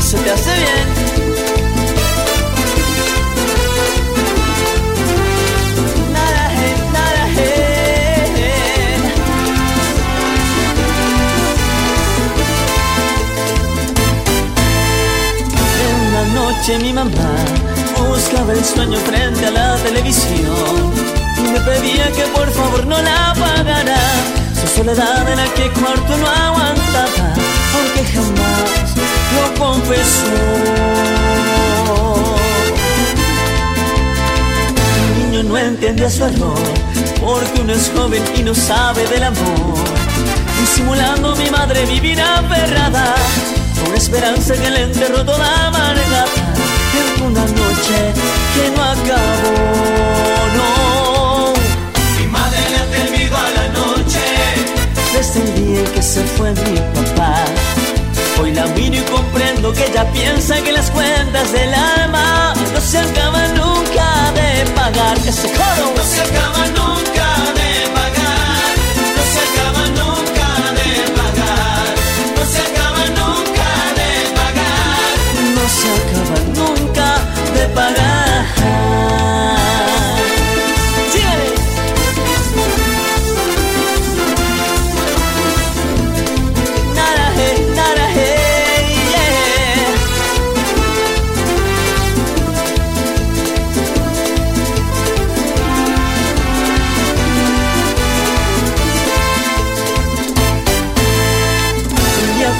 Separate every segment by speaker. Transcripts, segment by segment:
Speaker 1: se te hace bien. Nada, hey. En una noche mi mamá buscaba el sueño frente a la televisión y me pedía que por favor no la apagara. Su soledad en aquel cuarto no aguantaba, aunque jamás lo confesó. El niño no entendía su error, porque uno es joven y no sabe del amor. Disimulando mi madre vivir aferrada, con esperanza que le enterró toda amargada en una noche que no acabó, no.
Speaker 2: Mi madre le ha temido a la noche.
Speaker 1: Desde el día que se fue mi papá, hoy la miro y comprendo que ella piensa que las cuentas del alma no se acaban nunca de pagar. Ese coro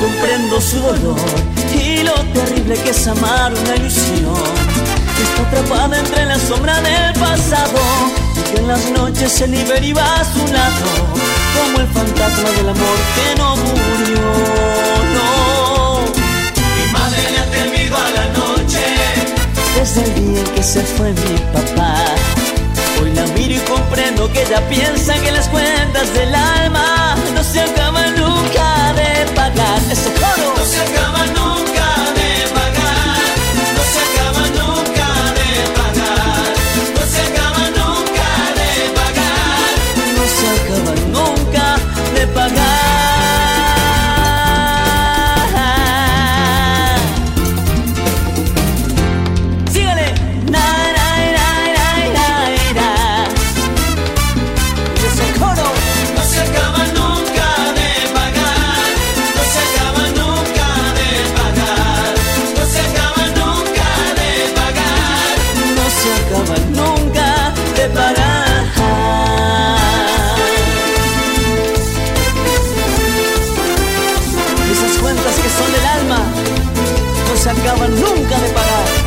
Speaker 1: comprendo su dolor y lo terrible que es amar una ilusión. Está atrapada entre la sombra del pasado y que en las noches se libera y va a su lado como el fantasma del amor que no murió. No,
Speaker 2: Mi madre le ha temido a la noche.
Speaker 1: desde el día en que se fue mi papá. Hoy la miro y comprendo que ella piensa que las cuentas del alma no se acaban Cuentas que son del alma no se acaban nunca de pagar.